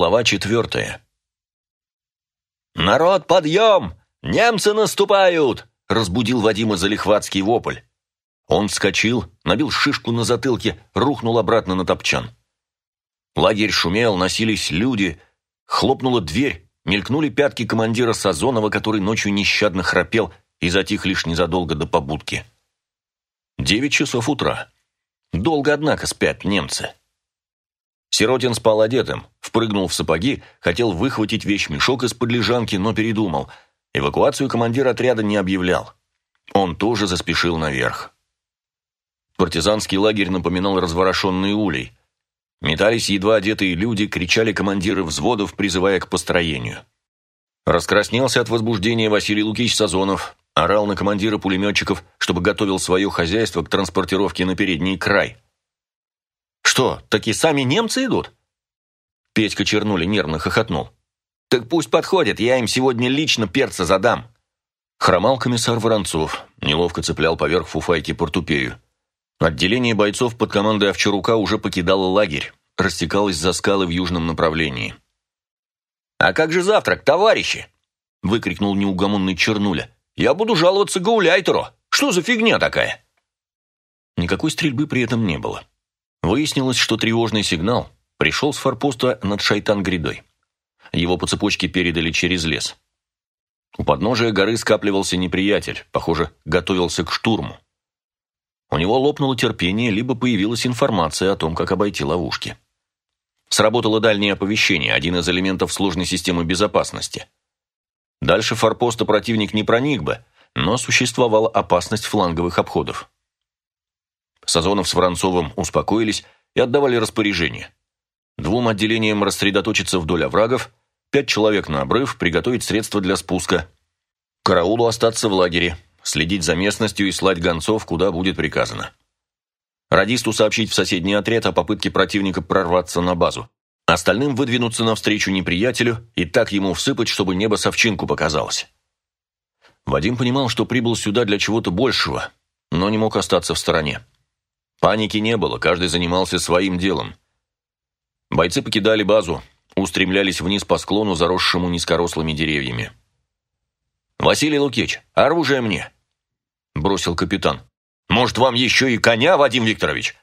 Глава четвертая. «Народ, подъем! Немцы наступают!» – разбудил Вадима залихватский вопль. Он вскочил, набил шишку на затылке, рухнул обратно на топчан. Лагерь шумел, носились люди, хлопнула дверь, мелькнули пятки командира Сазонова, который ночью нещадно храпел и затих лишь незадолго до побудки. Девять часов утра. Долго, однако, спят немцы. Сиротин спал одетым, впрыгнул в сапоги, хотел выхватить вещмешок из-под лежанки, но передумал. Эвакуацию командир отряда не объявлял. Он тоже заспешил наверх. Партизанский лагерь напоминал разворошенный улей. Метались едва одетые люди, кричали командиры взводов, призывая к построению. Раскраснелся от возбуждения Василий Лукич Сазонов, орал на командира пулеметчиков, чтобы готовил свое хозяйство к транспортировке на передний край – «Что, таки сами немцы идут?» Петька Чернули нервно хохотнул. «Так пусть подходят, я им сегодня лично перца задам». Хромал комиссар Воронцов, неловко цеплял поверх фуфайки портупею. Отделение бойцов под командой Овчарука уже покидало лагерь, растекалось за скалы в южном направлении. «А как же завтрак, товарищи?» – выкрикнул неугомонный Чернуля. «Я буду жаловаться Гауляйтеру! Что за фигня такая?» Никакой стрельбы при этом не было. Выяснилось, что тревожный сигнал пришел с форпоста над Шайтан-грядой. Его по цепочке передали через лес. У подножия горы скапливался неприятель, похоже, готовился к штурму. У него лопнуло терпение, либо появилась информация о том, как обойти ловушки. Сработало дальнее оповещение, один из элементов сложной системы безопасности. Дальше форпоста противник не проник бы, но существовала опасность фланговых обходов. Сазонов с Воронцовым успокоились и отдавали распоряжение. Двум отделениям рассредоточиться вдоль оврагов, пять человек на обрыв, приготовить средства для спуска. Караулу остаться в лагере, следить за местностью и слать гонцов, куда будет приказано. Радисту сообщить в соседний отряд о попытке противника прорваться на базу. Остальным выдвинуться навстречу неприятелю и так ему всыпать, чтобы небо совчинку показалось. Вадим понимал, что прибыл сюда для чего-то большего, но не мог остаться в стороне. Паники не было, каждый занимался своим делом. Бойцы покидали базу, устремлялись вниз по склону, заросшему низкорослыми деревьями. «Василий Лукич, оружие мне!» – бросил капитан. «Может, вам еще и коня, Вадим Викторович?»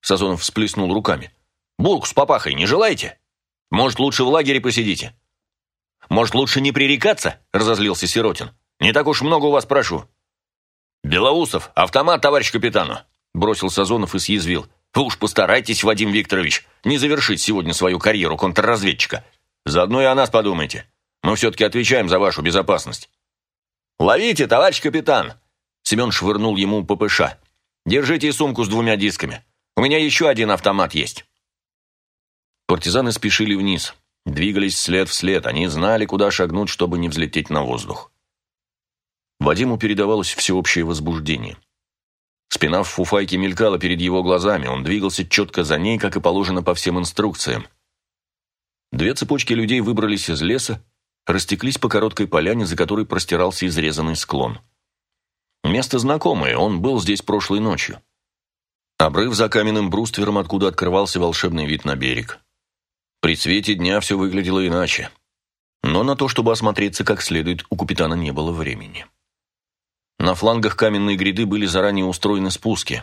Сазонов всплеснул руками. «Булку с папахой не желаете? Может, лучше в лагере посидите?» «Может, лучше не пререкаться?» – разозлился Сиротин. «Не так уж много у вас прошу». «Белоусов, автомат, товарищ капитану!» Бросил Сазонов и съязвил. «Вы уж постарайтесь, Вадим Викторович, не завершить сегодня свою карьеру контрразведчика. Заодно и о нас подумайте. Мы все-таки отвечаем за вашу безопасность». «Ловите, товарищ капитан!» Семен швырнул ему ППШ. «Держите сумку с двумя дисками. У меня еще один автомат есть». Партизаны спешили вниз. Двигались след в след. Они знали, куда шагнуть, чтобы не взлететь на воздух. Вадиму передавалось всеобщее возбуждение. Спина в фуфайке мелькала перед его глазами, он двигался четко за ней, как и положено по всем инструкциям. Две цепочки людей выбрались из леса, растеклись по короткой поляне, за которой простирался изрезанный склон. Место знакомое, он был здесь прошлой ночью. Обрыв за каменным бруствером, откуда открывался волшебный вид на берег. При свете дня все выглядело иначе. Но на то, чтобы осмотреться как следует, у капитана не было времени. На флангах каменной гряды были заранее устроены спуски.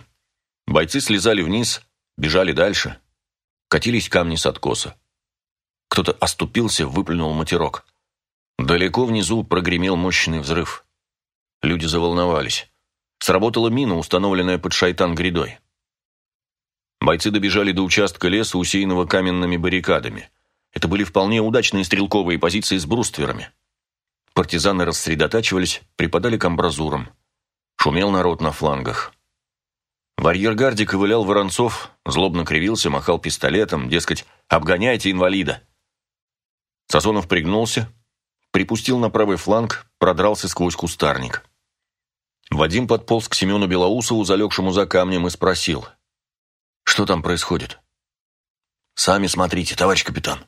Бойцы слезали вниз, бежали дальше. Катились камни с откоса. Кто-то оступился, выплюнул матерок. Далеко внизу прогремел мощный взрыв. Люди заволновались. Сработала мина, установленная под шайтан грядой. Бойцы добежали до участка леса, усеянного каменными баррикадами. Это были вполне удачные стрелковые позиции с брустверами. Партизаны рассредотачивались, припадали к амбразурам. Шумел народ на флангах. В арьергарде ковылял Воронцов, злобно кривился, махал пистолетом, дескать, «Обгоняйте инвалида!» Сазонов пригнулся, припустил на правый фланг, продрался сквозь кустарник. Вадим подполз к Семену Белоусову, залегшему за камнем, и спросил, «Что там происходит?» «Сами смотрите, товарищ капитан»,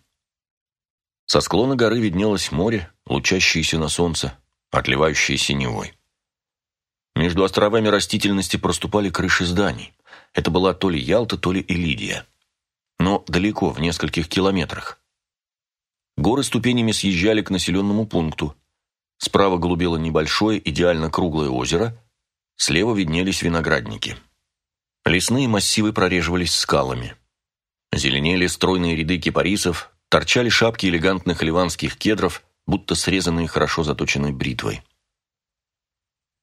со склона горы виднелось море, лучащееся на солнце, отливающее синевой. Между островами растительности проступали крыши зданий. Это была то ли Ялта, то ли Элидия. Но далеко, в нескольких километрах. горы ступенями съезжали к населенному пункту. Справа голубело небольшое, идеально круглое озеро, слева виднелись виноградники. Лесные массивы прореживались скалами. Зеленели стройные ряды кипарисов, торчали шапки элегантных ливанских кедров, будто срезанные хорошо заточенной бритвой.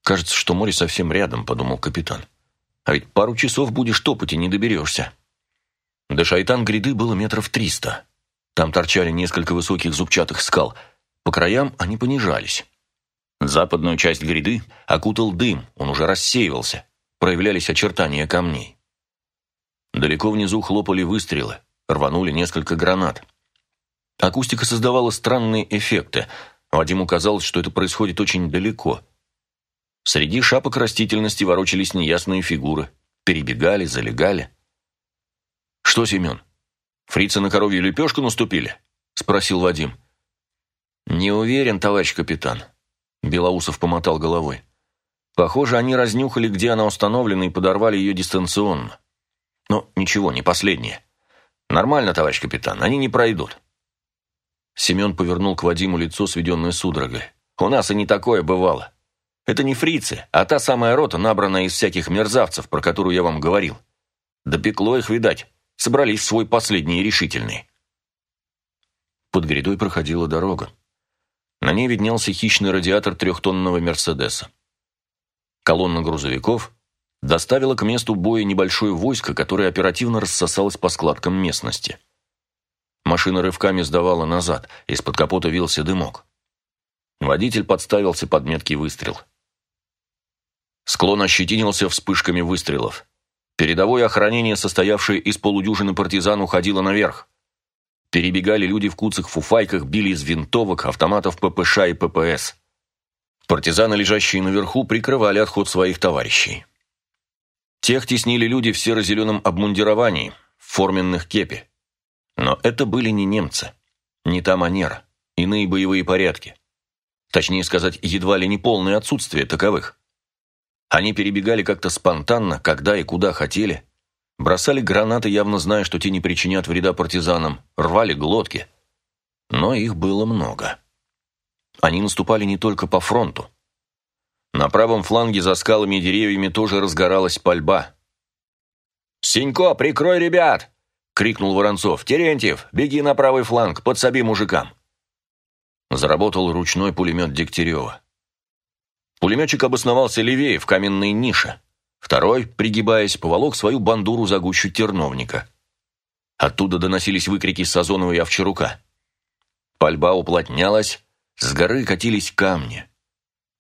«Кажется, что море совсем рядом», — подумал капитан. «А ведь пару часов будешь топать и не доберешься». До Шайтан-гряды было метров триста. Там торчали несколько высоких зубчатых скал. По краям они понижались. Западную часть гряды окутал дым, он уже рассеивался. Проявлялись очертания камней. Далеко внизу хлопали выстрелы, рванули несколько гранат. Акустика создавала странные эффекты. Вадиму казалось, что это происходит очень далеко. Среди шапок растительности ворочались неясные фигуры. Перебегали, залегали. «Что, Семен, фрицы на коровью лепешку наступили?» – спросил Вадим. «Не уверен, товарищ капитан», – Белоусов помотал головой. «Похоже, они разнюхали, где она установлена, и подорвали ее дистанционно. Но ничего, не последнее. Нормально, товарищ капитан, они не пройдут». Семен повернул к Вадиму лицо, сведенное судорогой. «У нас и не такое бывало. Это не фрицы, а та самая рота, набранная из всяких мерзавцев, про которую я вам говорил. Допекло их, видать. Собрались в свой последний и решительный». Под грядой проходила дорога. На ней виднелся хищный радиатор трехтонного «Мерседеса». Колонна грузовиков доставила к месту боя небольшое войско, которое оперативно рассосалось по складкам местности. Машина рывками сдавала назад, из-под капота вился дымок. Водитель подставился под меткий выстрел. Склон ощетинился вспышками выстрелов. Передовое охранение, состоявшее из полудюжины партизан, уходило наверх. Перебегали люди в куцах-фуфайках, били из винтовок, автоматов ППШ и ППС. Партизаны, лежащие наверху, прикрывали отход своих товарищей. Тех теснили люди в серо-зеленом обмундировании, в форменных кепи. Но это были не немцы, не та манера, иные боевые порядки. Точнее сказать, едва ли не полное отсутствие таковых. Они перебегали как-то спонтанно, когда и куда хотели, бросали гранаты, явно зная, что те не причинят вреда партизанам, рвали глотки. Но их было много. Они наступали не только по фронту. На правом фланге за скалами и деревьями тоже разгоралась пальба. «Синько, прикрой ребят!» — крикнул Воронцов. «Терентьев, беги на правый фланг, подсоби мужикам!» Заработал ручной пулемет Дегтярева. Пулеметчик обосновался левее, в каменной нише. Второй, пригибаясь, поволок свою бандуру за гущу терновника. Оттуда доносились выкрики Сазонова и Овчарука. Пальба уплотнялась, с горы катились камни.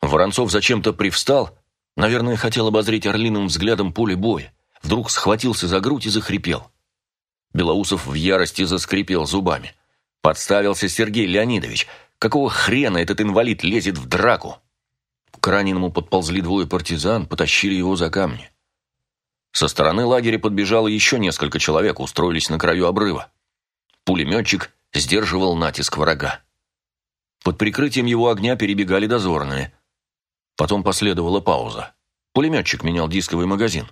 Воронцов зачем-то привстал, наверное, хотел обозреть орлиным взглядом поле боя. Вдруг схватился за грудь и захрипел. Белоусов в ярости заскрипел зубами. Подставился Сергей Леонидович. Какого хрена этот инвалид лезет в драку? К раненому подползли двое партизан, потащили его за камни. Со стороны лагеря подбежало еще несколько человек, устроились на краю обрыва. Пулеметчик сдерживал натиск врага. Под прикрытием его огня перебегали дозорные. Потом последовала пауза. Пулеметчик менял дисковый магазин.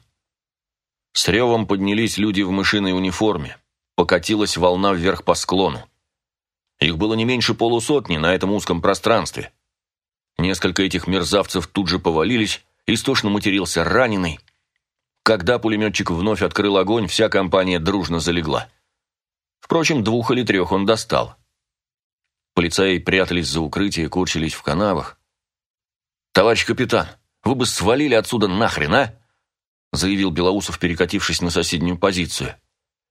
С ревом поднялись люди в мышиной униформе. Покатилась волна вверх по склону. Их было не меньше полусотни на этом узком пространстве. Несколько этих мерзавцев тут же повалились, истошно матерился раненый. Когда пулеметчик вновь открыл огонь, вся компания дружно залегла. Впрочем, двух или трех он достал. Полицаи прятались за укрытие, корчились в канавах. «Товарищ капитан, вы бы свалили отсюда нахрен, а?» Заявил Белоусов, перекатившись на соседнюю позицию.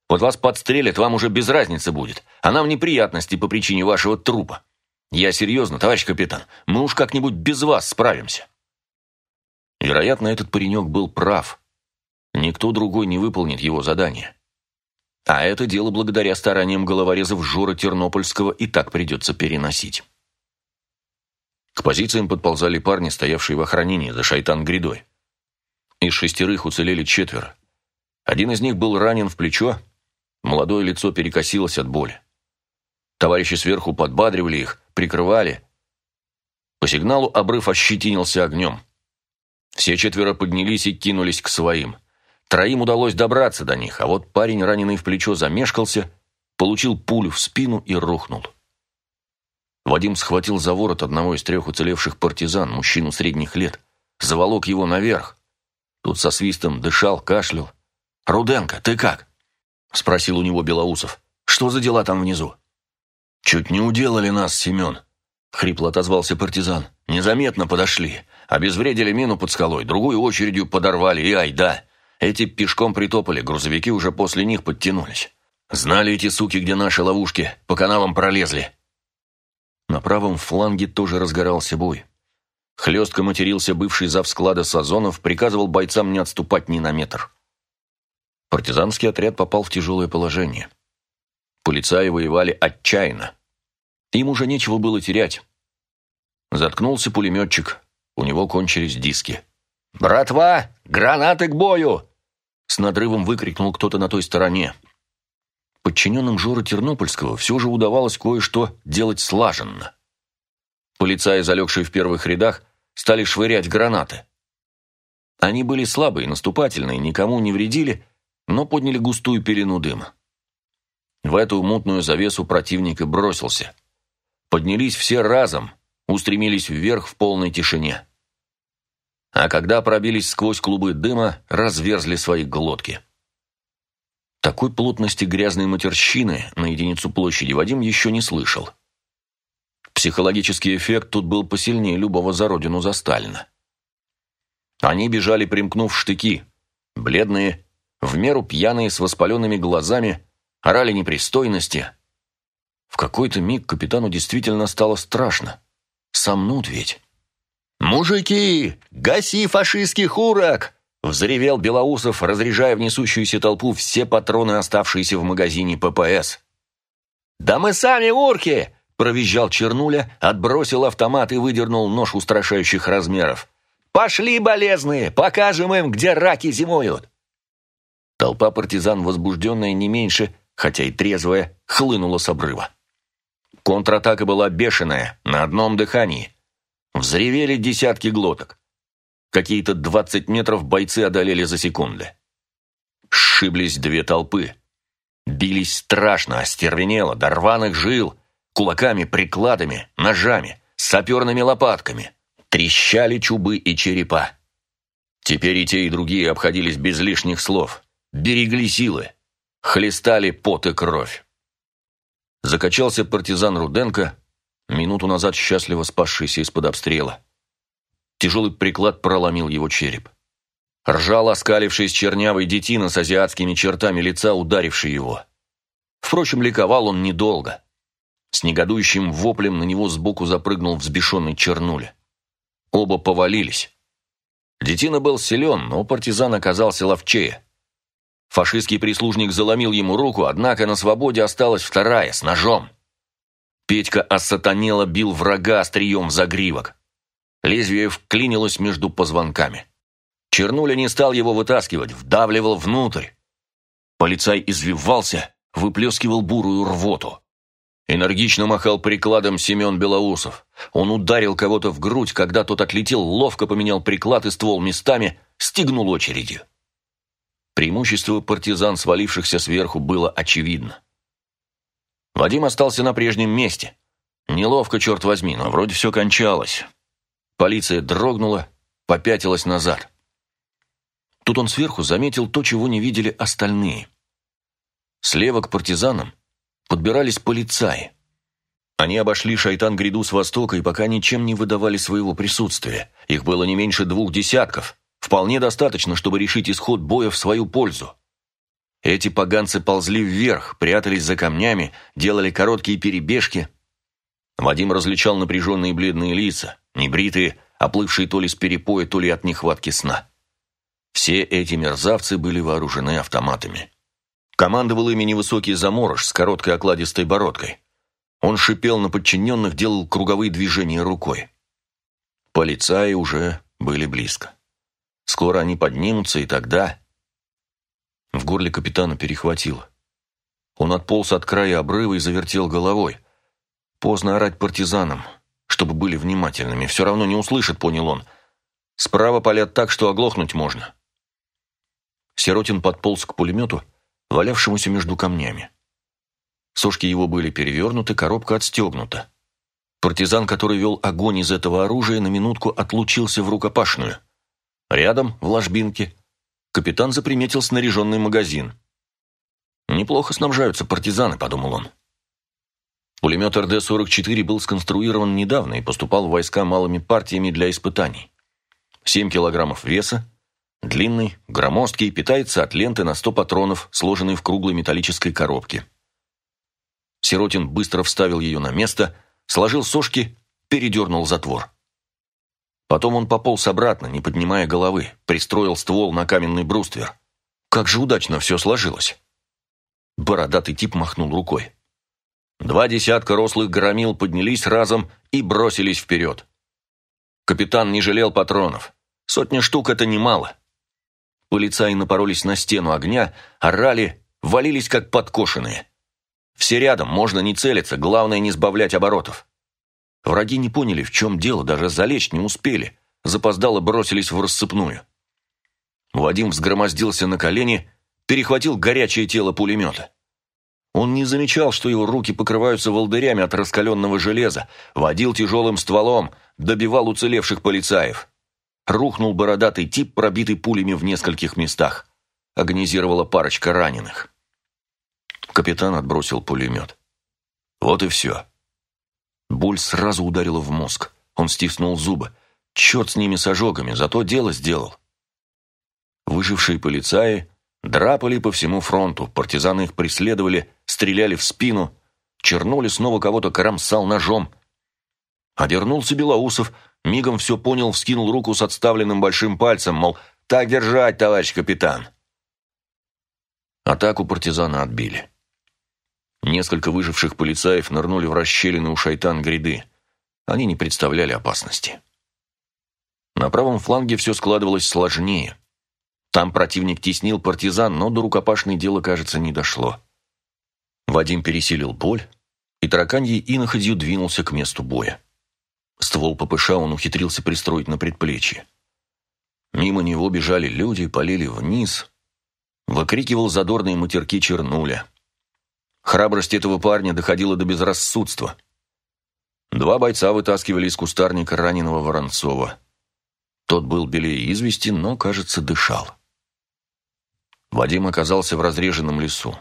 «Вот вас подстрелят, вам уже без разницы будет, а нам неприятности по причине вашего трупа. Я серьезно, товарищ капитан, мы уж как-нибудь без вас справимся». Вероятно, этот паренек был прав. Никто другой не выполнит его задание. А это дело благодаря стараниям головорезов Жора Тернопольского и так придется переносить. К позициям подползали парни, стоявшие в охранении за шайтан-грядой. Из шестерых уцелели четверо. Один из них был ранен в плечо, молодое лицо перекосилось от боли. Товарищи сверху подбадривали их, прикрывали. По сигналу обрыв ощетинился огнем. Все четверо поднялись и кинулись к своим. Троим удалось добраться до них, а вот парень, раненый в плечо, замешкался, получил пулю в спину и рухнул. Вадим схватил за ворот одного из трех уцелевших партизан, мужчину средних лет, заволок его наверх. Тут со свистом дышал, кашлял. «Руденко, ты как?» – спросил у него Белоусов. «Что за дела там внизу?» «Чуть не уделали нас, Семен», – хрипло отозвался партизан. «Незаметно подошли. Обезвредили мину под скалой, другую очередью подорвали, и ай да. Эти пешком притопали, грузовики уже после них подтянулись. Знали эти суки, где наши ловушки, по канавам пролезли». На правом фланге тоже разгорался бой. Хлестко матерился бывший зав склада Сазонов, приказывал бойцам не отступать ни на метр. Партизанский отряд попал в тяжелое положение. Полицаи воевали отчаянно. Им уже нечего было терять. Заткнулся пулеметчик, у него кончились диски. «Братва, гранаты к бою!» С надрывом выкрикнул кто-то на той стороне. Подчиненным Жора Тернопольского все же удавалось кое-что делать слаженно. Полицаи, залегшие в первых рядах, стали швырять гранаты. Они были слабые, наступательные, никому не вредили, но подняли густую пелену дыма. В эту мутную завесу противник и бросился. Поднялись все разом, устремились вверх в полной тишине. А когда пробились сквозь клубы дыма, разверзли свои глотки. Такой плотности грязной матерщины на единицу площади Вадим еще не слышал. Психологический эффект тут был посильнее любого за родину за Сталина. Они бежали, примкнув штыки, бледные, в меру пьяные, с воспаленными глазами, орали непристойности. В какой-то миг капитану действительно стало страшно. Сомнут ведь. «Мужики, гаси фашистских урок!» Взревел Белоусов, разряжая в несущуюся толпу все патроны, оставшиеся в магазине ППС. «Да мы сами урки!» Провизжал Чернуля, отбросил автомат и выдернул нож устрашающих размеров. «Пошли, болезные, покажем им, где раки зимуют!» Толпа партизан, возбужденная не меньше, хотя и трезвая, хлынула с обрыва. Контратака была бешеная, на одном дыхании. Взревели десятки глоток. Какие-то двадцать метров бойцы одолели за секунды. Сшиблись две толпы. Бились страшно, остервенело, до рваных жил – кулаками, прикладами, ножами, саперными лопатками. Трещали чубы и черепа. Теперь и те, и другие обходились без лишних слов. Берегли силы. Хлестали пот и кровь. Закачался партизан Руденко, минуту назад счастливо спасшийся из-под обстрела. Тяжелый приклад проломил его череп. Ржал оскалившись чернявый детина с азиатскими чертами лица, ударивший его. Впрочем, ликовал он недолго. С негодующим воплем на него сбоку запрыгнул взбешенный Чернуля. Оба повалились. Детина был силен, но партизан оказался ловчее. Фашистский прислужник заломил ему руку, однако на свободе осталась вторая, с ножом. Петька осатанело бил врага острием в загривок. Лезвие вклинилось между позвонками. Чернуля не стал его вытаскивать, вдавливал внутрь. Полицай извивался, выплескивал бурую рвоту. Энергично махал прикладом Семен Белоусов. Он ударил кого-то в грудь, когда тот отлетел, ловко поменял приклад и ствол местами, стегнул очередью. Преимущество партизан, свалившихся сверху, было очевидно. Вадим остался на прежнем месте. Неловко, черт возьми, но вроде все кончалось. Полиция дрогнула, попятилась назад. Тут он сверху заметил то, чего не видели остальные. Слева к партизанам подбирались полицаи. Они обошли шайтан-гряду с востока и пока ничем не выдавали своего присутствия. Их было не меньше двух десятков. Вполне достаточно, чтобы решить исход боя в свою пользу. Эти поганцы ползли вверх, прятались за камнями, делали короткие перебежки. Вадим различал напряженные бледные лица, небритые, оплывшие то ли с перепоя, то ли от нехватки сна. Все эти мерзавцы были вооружены автоматами. Командовал ими невысокий заморож с короткой окладистой бородкой. Он шипел на подчиненных, делал круговые движения рукой. Полицаи уже были близко. Скоро они поднимутся, и тогда... В горле капитана перехватило. Он отполз от края обрыва и завертел головой. Поздно орать партизанам, чтобы были внимательными. Все равно не услышат, понял он. Справа палят так, что оглохнуть можно. Сиротин подполз к пулемету, валявшемуся между камнями. Сошки его были перевернуты, коробка отстегнута. Партизан, который вел огонь из этого оружия, на минутку отлучился в рукопашную. Рядом, в ложбинке, капитан заприметил снаряженный магазин. «Неплохо снабжаются партизаны», — подумал он. Пулемет РД-44 был сконструирован недавно и поступал в войска малыми партиями для испытаний. 7 килограммов веса, длинный, громоздкий, питается от ленты на 100 патронов, сложенной в круглой металлической коробке. Сиротин быстро вставил ее на место, сложил сошки, передернул затвор. Потом он пополз обратно, не поднимая головы, пристроил ствол на каменный бруствер. Как же удачно все сложилось. Бородатый тип махнул рукой. Два десятка рослых громил поднялись разом и бросились вперед. Капитан не жалел патронов. Сотня штук – это немало. Полицаи напоролись на стену огня, орали, валились как подкошенные. Все рядом, можно не целиться, главное не сбавлять оборотов. Враги не поняли, в чем дело, даже залечь не успели, запоздало бросились в рассыпную. Вадим взгромоздился на колени, перехватил горячее тело пулемета. Он не замечал, что его руки покрываются волдырями от раскаленного железа, водил тяжелым стволом, добивал уцелевших полицаев. Рухнул бородатый тип, пробитый пулями в нескольких местах. Агонизировала парочка раненых. Капитан отбросил пулемет. Вот и все. Боль сразу ударила в мозг. Он стиснул зубы. Черт с ними с ожогами, зато дело сделал. Выжившие полицаи Драпали по всему фронту, партизаны их преследовали, стреляли в спину. Чернули снова кого-то кромсал ножом. Обернулся Белоусов, мигом все понял, вскинул руку с отставленным большим пальцем, мол, «Так держать, товарищ капитан!» Атаку партизана отбили. Несколько выживших полицаев нырнули в расщелины у шайтан-гряды. Они не представляли опасности. На правом фланге все складывалось сложнее. Там противник теснил партизан, но до рукопашной дела, кажется, не дошло. Вадим пересилил боль, и тараканьей иноходью двинулся к месту боя. Ствол ППШ он ухитрился пристроить на предплечье. Мимо него бежали люди, полили вниз. Выкрикивал задорные матерки Чернуля. Храбрость этого парня доходила до безрассудства. Два бойца вытаскивали из кустарника раненого Воронцова. Тот был белее извести, но, кажется, дышал. Вадим оказался в разреженном лесу.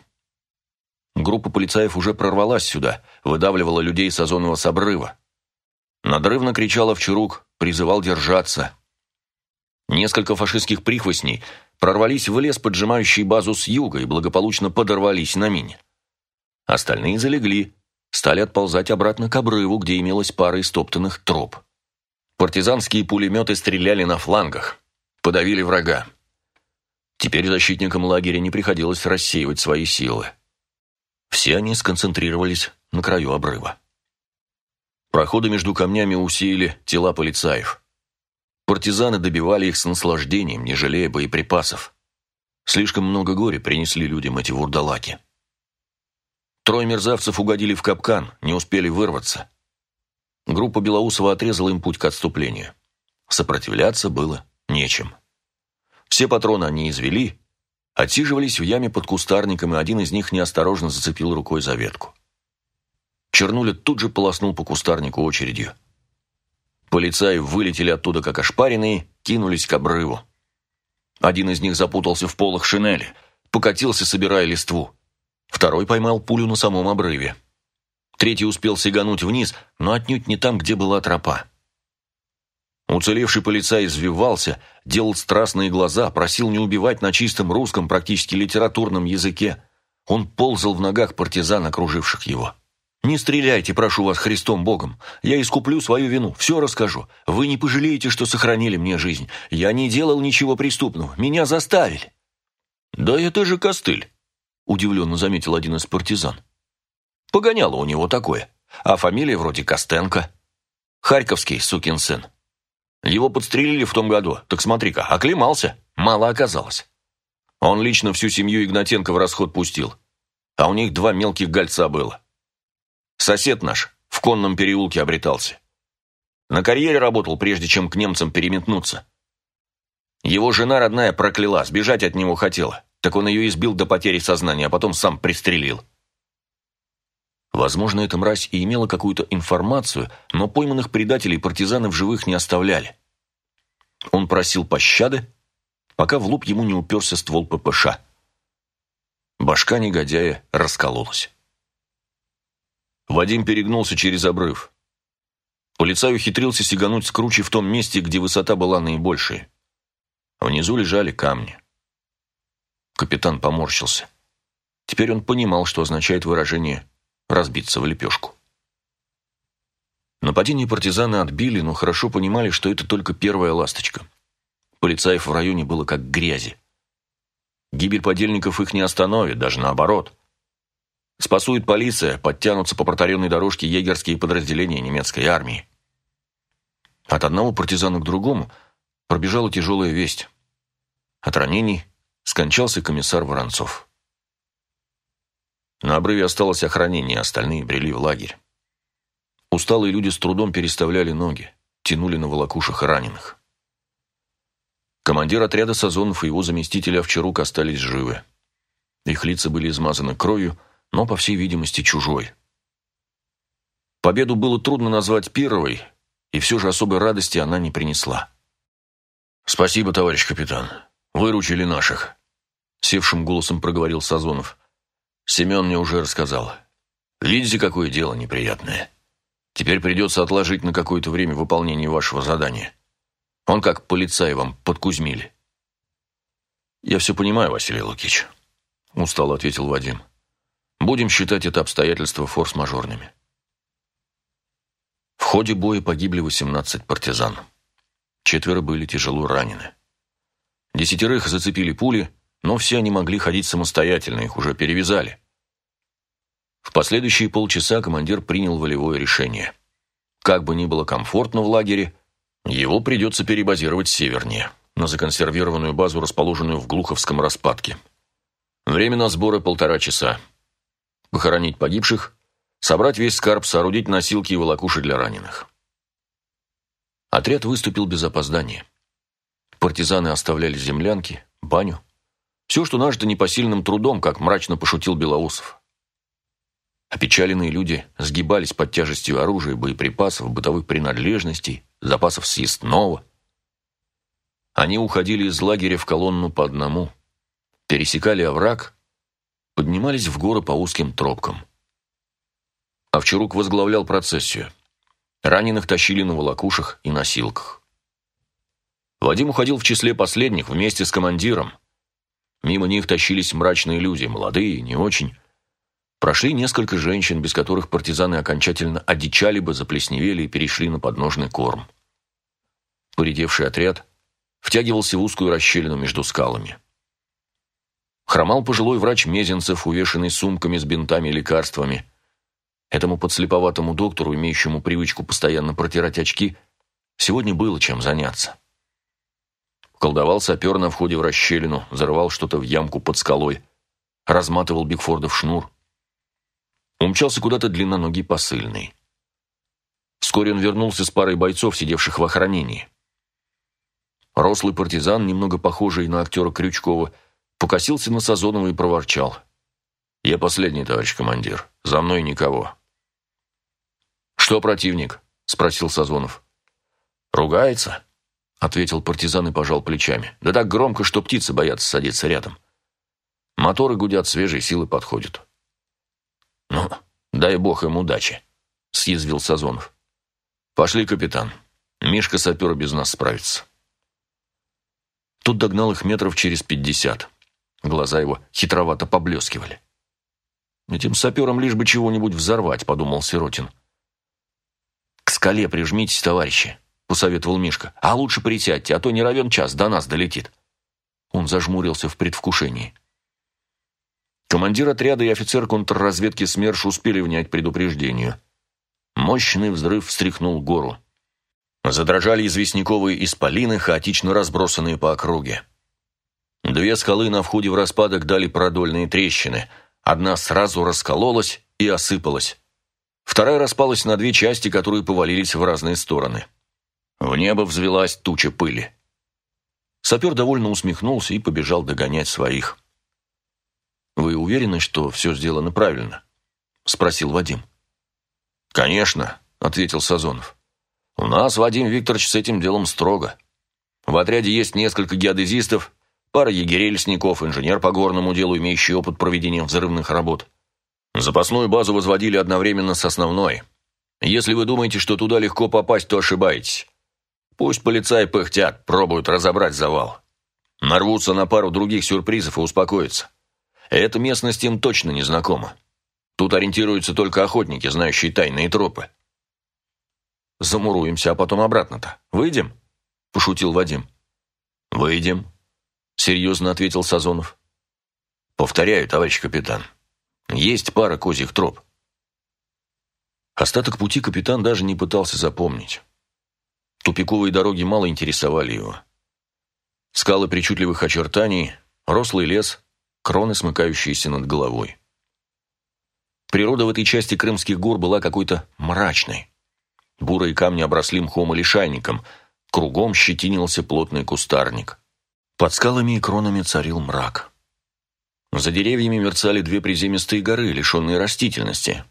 Группа полицаев уже прорвалась сюда, выдавливала людей с озонного с обрыва. Надрывно кричала Вчерук, призывал держаться. Несколько фашистских прихвостней прорвались в лес, поджимающий базу с юга, и благополучно подорвались на мине. Остальные залегли, стали отползать обратно к обрыву, где имелась пара истоптанных троп. Партизанские пулеметы стреляли на флангах, подавили врага. Теперь защитникам лагеря не приходилось рассеивать свои силы. Все они сконцентрировались на краю обрыва. Проходы между камнями усеяли тела полицаев. Партизаны добивали их с наслаждением, не жалея боеприпасов. Слишком много горя принесли людям эти вурдалаки. Трое мерзавцев угодили в капкан, не успели вырваться. Группа Белоусова отрезала им путь к отступлению. Сопротивляться было нечем. Все патроны они извели, отсиживались в яме под кустарником, и один из них неосторожно зацепил рукой за ветку. Чернуля тут же полоснул по кустарнику очередью. Полицаи вылетели оттуда, как ошпаренные, кинулись к обрыву. Один из них запутался в полах шинели, покатился, собирая листву. Второй поймал пулю на самом обрыве. Третий успел сигануть вниз, но отнюдь не там, где была тропа. Уцелевший полицай извивался, делал страстные глаза, просил не убивать на чистом русском, практически литературном языке. Он ползал в ногах партизан, окруживших его. «Не стреляйте, прошу вас, Христом Богом. Я искуплю свою вину, все расскажу. Вы не пожалеете, что сохранили мне жизнь. Я не делал ничего преступного, меня заставили». «Да это же костыль», — удивленно заметил один из партизан. «Погоняло у него такое. А фамилия вроде Костенко. Харьковский сукин сын. Его подстрелили в том году. Так смотри-ка, оклемался. Мало оказалось. Он лично всю семью Игнатенко в расход пустил. А у них два мелких гольца было. Сосед наш в конном переулке обретался. На карьере работал, прежде чем к немцам переметнуться. Его жена родная прокляла, сбежать от него хотела. Так он ее избил до потери сознания, а потом сам пристрелил. Возможно, эта мразь и имела какую-то информацию, но пойманных предателей партизаны в живых не оставляли. Он просил пощады, пока в лоб ему не уперся ствол ППШ. Башка негодяя раскололась. Вадим перегнулся через обрыв. Полицай ухитрился сигануть с кручи в том месте, где высота была наибольшая. Внизу лежали камни. Капитан поморщился. Теперь он понимал, что означает выражение «разбиться в лепешку». Нападение партизаны отбили, но хорошо понимали, что это только первая ласточка. Полицаев в районе было как грязи. Гибель подельников их не остановит, даже наоборот. Спасует полиция, подтянутся по протаренной дорожке егерские подразделения немецкой армии. От одного партизана к другому пробежала тяжелая весть. От ранений скончался комиссар Воронцов. На обрыве осталось охранение, остальные брели в лагерь. Усталые люди с трудом переставляли ноги, тянули на волокушах раненых. Командир отряда Сазонов и его заместитель Овчарук остались живы. Их лица были измазаны кровью, но, по всей видимости, чужой. Победу было трудно назвать первой, и все же особой радости она не принесла. «Спасибо, товарищ капитан. Выручили наших», — севшим голосом проговорил Сазонов. «Семен мне уже рассказал. Видите, какое дело неприятное. Теперь придется отложить на какое-то время выполнение вашего задания». Он как полицай вам подкузмили. «Я все понимаю, Василий Лукич», — устало ответил Вадим. «Будем считать это обстоятельства форс-мажорными». В ходе боя погибли 18 партизан. Четверо были тяжело ранены. Десятерых зацепили пули, но все они могли ходить самостоятельно, их уже перевязали. В последующие полчаса командир принял волевое решение. Как бы ни было комфортно в лагере, его придется перебазировать севернее, на законсервированную базу, расположенную в Глуховском распадке. Время на сборы полтора часа. Похоронить погибших, собрать весь скарб, соорудить носилки и волокуши для раненых. Отряд выступил без опоздания. Партизаны оставляли землянки, баню. Все, что нажито непосильным трудом, как мрачно пошутил Белоусов. Опечаленные люди сгибались под тяжестью оружия, боеприпасов, бытовых принадлежностей, запасов съестного. Они уходили из лагеря в колонну по одному, пересекали овраг, поднимались в горы по узким тропкам. Овчарук возглавлял процессию. Раненых тащили на волокушах и носилках. Вадим уходил в числе последних вместе с командиром. Мимо них тащились мрачные люди, молодые, не очень, Прошли несколько женщин, без которых партизаны окончательно одичали бы, заплесневели и перешли на подножный корм. Поредевший отряд втягивался в узкую расщелину между скалами. Хромал пожилой врач Мезенцев, увешанный сумками с бинтами и лекарствами. Этому подслеповатому доктору, имеющему привычку постоянно протирать очки, сегодня было чем заняться. Колдовал сапер на входе в расщелину, зарывал что-то в ямку под скалой, разматывал Бигфордов шнур. Умчался куда-то длинноногий посыльный. Вскоре он вернулся с парой бойцов, сидевших в охранении. Рослый партизан, немного похожий на актера Крючкова, покосился на Сазонова и проворчал. «Я последний, товарищ командир. За мной никого». «Что противник?» — спросил Сазонов. «Ругается?» — ответил партизан и пожал плечами. «Да так громко, что птицы боятся садиться рядом. Моторы гудят, свежие силы подходят. «Ну, дай бог им удачи», — съязвил Сазонов. «Пошли, капитан. Мишка сапер без нас справится». Тут догнал их метров через пятьдесят. Глаза его хитровато поблескивали. «Этим саперам лишь бы чего-нибудь взорвать», — подумал Сиротин. «К скале прижмитесь, товарищи», — посоветовал Мишка. «А лучше присядьте, а то не равен час, до нас долетит». Он зажмурился в предвкушении. Командир отряда и офицер контрразведки СМЕРШ успели внять предупреждению. Мощный взрыв встряхнул гору. Задрожали известняковые исполины, хаотично разбросанные по округе. Две скалы на входе в распадок дали продольные трещины. Одна сразу раскололась и осыпалась. Вторая распалась на две части, которые повалились в разные стороны. В небо взвелась туча пыли. Сапер довольно усмехнулся и побежал догонять своих. «Вы уверены, что все сделано правильно?» спросил Вадим. «Конечно», — ответил Сазонов. «У нас, Вадим Викторович, с этим делом строго. В отряде есть несколько геодезистов, пара егерей-лесников, инженер по горному делу, имеющий опыт проведения взрывных работ. Запасную базу возводили одновременно с основной. Если вы думаете, что туда легко попасть, то ошибаетесь. Пусть полицаи пыхтят, пробуют разобрать завал. Нарвутся на пару других сюрпризов и успокоятся. Эта местность им точно не знакома. Тут ориентируются только охотники, знающие тайные тропы. Замуруемся, а потом обратно-то. Выйдем? Пошутил Вадим. Выйдем, серьезно ответил Сазонов. Повторяю, товарищ капитан. Есть пара козьих троп. Остаток пути капитан даже не пытался запомнить. Тупиковые дороги мало интересовали его. Скалы причудливых очертаний, рослый лес, кроны, смыкающиеся над головой. Природа в этой части Крымских гор была какой-то мрачной. Бурые камни обросли мхом и лишайником, кругом щетинился плотный кустарник. Под скалами и кронами царил мрак. За деревьями мерцали две приземистые горы, лишенные растительности.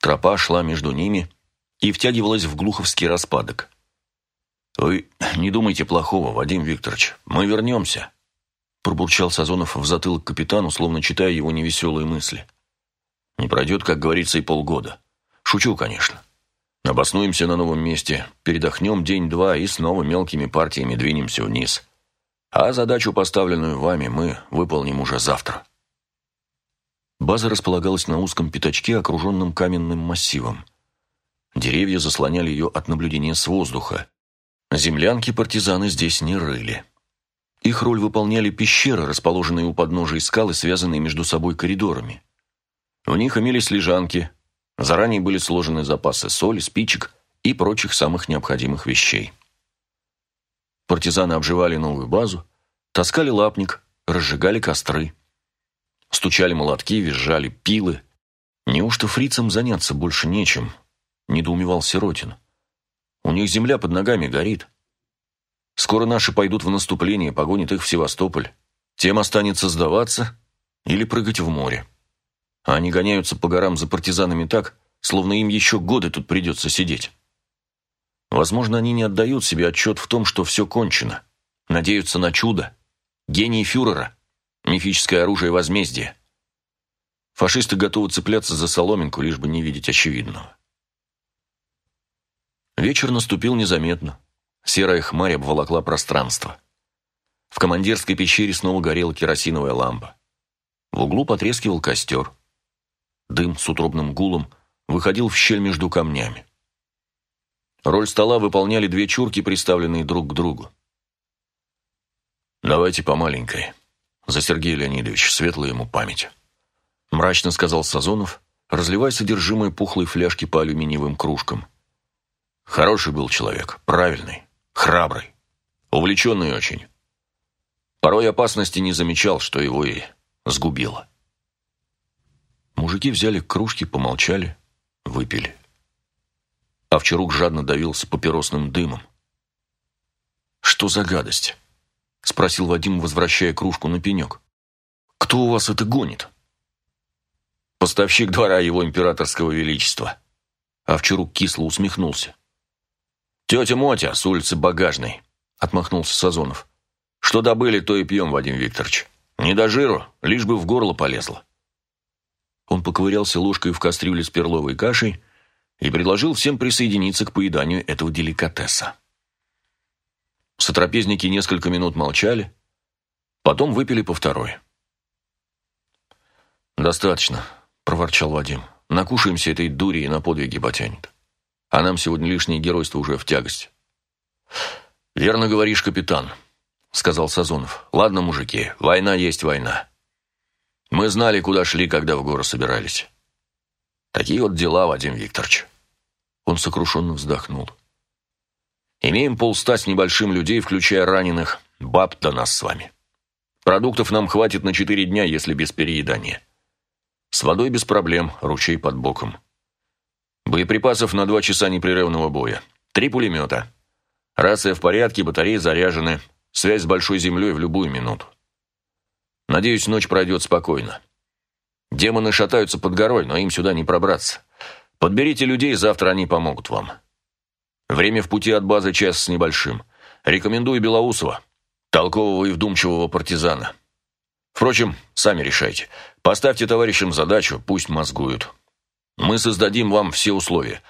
Тропа шла между ними и втягивалась в глуховский распадок. «Вы не думайте плохого, Вадим Викторович, мы вернемся», пробурчал Сазонов в затылок капитану, словно читая его невеселые мысли. «Не пройдет, как говорится, и полгода. Шучу, конечно. Обоснуемся на новом месте, передохнем день-два и снова мелкими партиями двинемся вниз. А задачу, поставленную вами, мы выполним уже завтра. База располагалась на узком пятачке, окруженном каменным массивом. Деревья заслоняли ее от наблюдения с воздуха. Землянки партизаны здесь не рыли. Их роль выполняли пещеры, расположенные у подножия скалы, связанные между собой коридорами. В них имелись лежанки, заранее были сложены запасы соли, спичек и прочих самых необходимых вещей. Партизаны обживали новую базу, таскали лапник, разжигали костры. Стучали молотки, визжали пилы. Неужто фрицам заняться больше нечем? Недоумевал Сиротин. У них земля под ногами горит. Скоро наши пойдут в наступление, погонят их в Севастополь. Тем останется сдаваться или прыгать в море. А они гоняются по горам за партизанами так, словно им еще годы тут придется сидеть. Возможно, они не отдают себе отчет в том, что все кончено. Надеются на чудо. Гений фюрера. Мифическое оружие возмездия. Фашисты готовы цепляться за соломинку, лишь бы не видеть очевидного. Вечер наступил незаметно. Серая хмарь обволокла пространство. В командирской пещере снова горела керосиновая лампа. В углу потрескивал костер. Дым с утробным гулом выходил в щель между камнями. Роль стола выполняли две чурки, приставленные друг к другу. «Давайте по маленькой. За Сергея Леонидовича, светлая ему память», — мрачно сказал Сазонов, разливая содержимое пухлой фляжки по алюминиевым кружкам. «Хороший был человек, правильный, храбрый, увлеченный очень. Порой опасности не замечал, что его и сгубило». Мужики взяли кружки, помолчали, выпили. Овчарук жадно давился папиросным дымом. «Что за гадость?» — спросил Вадим, возвращая кружку на пенек. «Кто у вас это гонит?» «Поставщик двора его императорского величества». Овчарук кисло усмехнулся. «Тетя Мотя с улицы Багажной», — отмахнулся Сазонов. «Что добыли, то и пьем, Вадим Викторович. Не до жиру, лишь бы в горло полезло». Он поковырялся ложкой в кастрюле с перловой кашей, и предложил всем присоединиться к поеданию этого деликатеса. Сотрапезники несколько минут молчали, потом выпили по второй. «Достаточно», — проворчал Вадим. «Накушаемся этой дури и на подвиги потянет. А нам сегодня лишнее геройство уже в тягость». «Верно говоришь, капитан», — сказал Сазонов. «Ладно, мужики, война есть война. Мы знали, куда шли, когда в горы собирались. Такие вот дела, Вадим Викторович. Он сокрушенно вздохнул. Имеем полста с небольшим людей, включая раненых, баб до нас с вами. Продуктов нам хватит на четыре дня, если без переедания. С водой без проблем, ручей под боком. Боеприпасов на два часа непрерывного боя. Три пулемета. Рация в порядке, батареи заряжены. Связь с большой землей в любую минуту. Надеюсь, ночь пройдет спокойно. Демоны шатаются под горой, но им сюда не пробраться. Подберите людей, завтра они помогут вам. Время в пути от базы час с небольшим. Рекомендую Белоусова, толкового и вдумчивого партизана. Впрочем, сами решайте. Поставьте товарищам задачу, пусть мозгуют. Мы создадим вам все условия.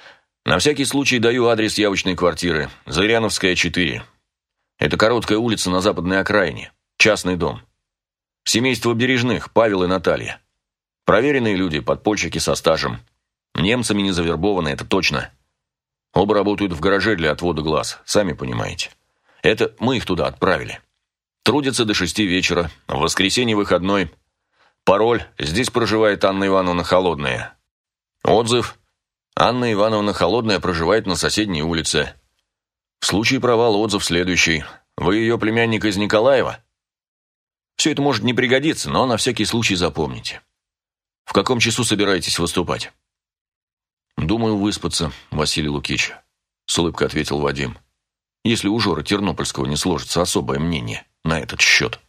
На всякий случай даю адрес явочной квартиры. Зыряновская, 4. Это короткая улица на западной окраине. Частный дом. Семейство Бережных, Павел и Наталья. Проверенные люди, подпольщики со стажем. Немцами не завербованы, это точно. Оба работают в гараже для отвода глаз, сами понимаете. Это мы их туда отправили. Трудятся до шести вечера, в воскресенье выходной. Пароль «Здесь проживает Анна Ивановна Холодная». Отзыв «Анна Ивановна Холодная проживает на соседней улице». В случае провала отзыв следующий. Вы ее племянник из Николаева? Все это может не пригодиться, но на всякий случай запомните. В каком часу собираетесь выступать? Думаю, выспаться, Василий Лукич, с улыбкой ответил Вадим. Если у Жора Тернопольского не сложится особое мнение на этот счет.